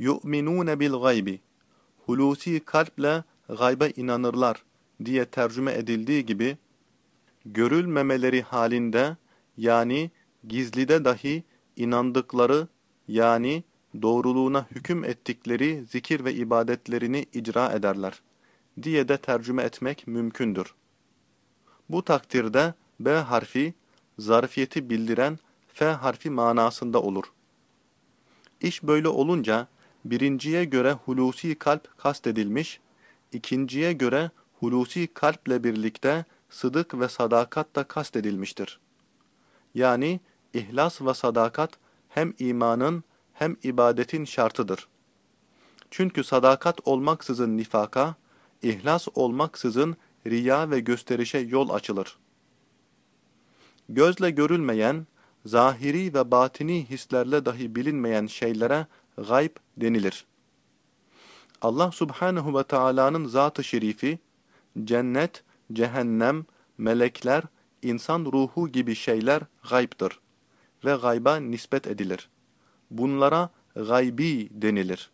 yu'minune bil gaybi hulusi kalple gayba inanırlar diye tercüme edildiği gibi görülmemeleri halinde yani gizlide dahi inandıkları yani doğruluğuna hüküm ettikleri zikir ve ibadetlerini icra ederler diye de tercüme etmek mümkündür. Bu takdirde B harfi zarfiyeti bildiren F harfi manasında olur. İş böyle olunca birinciye göre hulusi kalp kastedilmiş, ikinciye göre hulusi kalple birlikte sıdık ve sadakat da kastedilmiştir. Yani ihlas ve sadakat hem imanın hem ibadetin şartıdır. Çünkü sadakat olmaksızın nifaka, ihlas olmaksızın riya ve gösterişe yol açılır. Gözle görülmeyen, zahiri ve batini hislerle dahi bilinmeyen şeylere gayb denilir. Allah subhanehu ve Taala'nın zat-ı şerifi, cennet, cehennem, melekler, insan ruhu gibi şeyler gaybdır ve gayba nispet edilir. Bunlara gaybi denilir.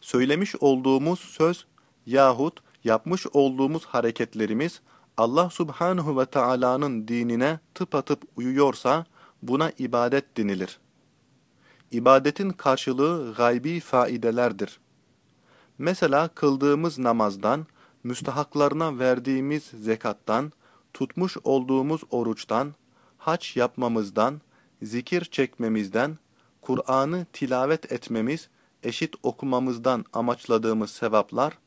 Söylemiş olduğumuz söz yahut yapmış olduğumuz hareketlerimiz Allah subhanahu ve Taala'nın dinine tıpatıp uyuyorsa buna ibadet denilir. İbadetin karşılığı gaybi faidelerdir. Mesela kıldığımız namazdan, müstahaklarına verdiğimiz zekattan, tutmuş olduğumuz oruçtan, haç yapmamızdan, zikir çekmemizden, Kur'an'ı tilavet etmemiz, eşit okumamızdan amaçladığımız sevaplar,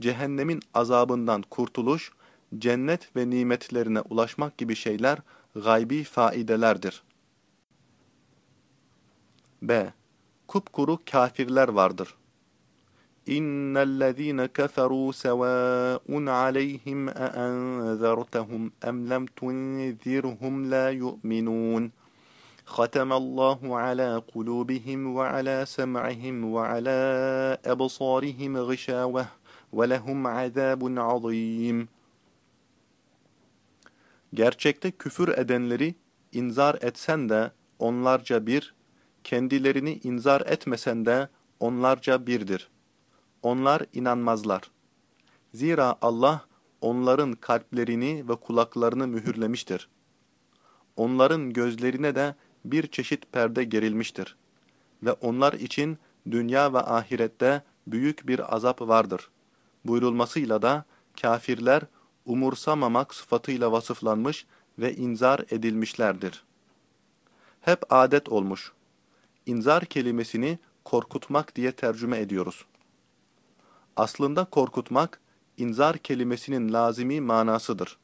cehennemin azabından kurtuluş, cennet ve nimetlerine ulaşmak gibi şeyler gaybi faidelerdir. B. Kupkuru kafirler vardır. İnnellezîne keferû sevâun aleyhim e enzertehum em lem tunzirhum la yu'minûn. ختم الله على قلوبهم وعلى سمعهم وعلى أبصارهم غشاوة ولهم عذاب عظيم Gerçekte küfür edenleri inzar etsen de onlarca bir, kendilerini inzar etmesen de onlarca birdir. Onlar inanmazlar. Zira Allah onların kalplerini ve kulaklarını mühürlemiştir. Onların gözlerine de bir çeşit perde gerilmiştir. Ve onlar için dünya ve ahirette büyük bir azap vardır. Buyurulmasıyla da kafirler umursamamak sıfatıyla vasıflanmış ve inzar edilmişlerdir. Hep adet olmuş. İnzar kelimesini korkutmak diye tercüme ediyoruz. Aslında korkutmak, inzar kelimesinin lazimi manasıdır.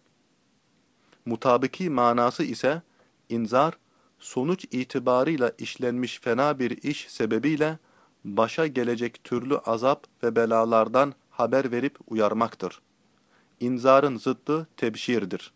Mutabiki manası ise, inzar, sonuç itibarıyla işlenmiş fena bir iş sebebiyle, başa gelecek türlü azap ve belalardan haber verip uyarmaktır. İnzarın zıddı tebşirdir.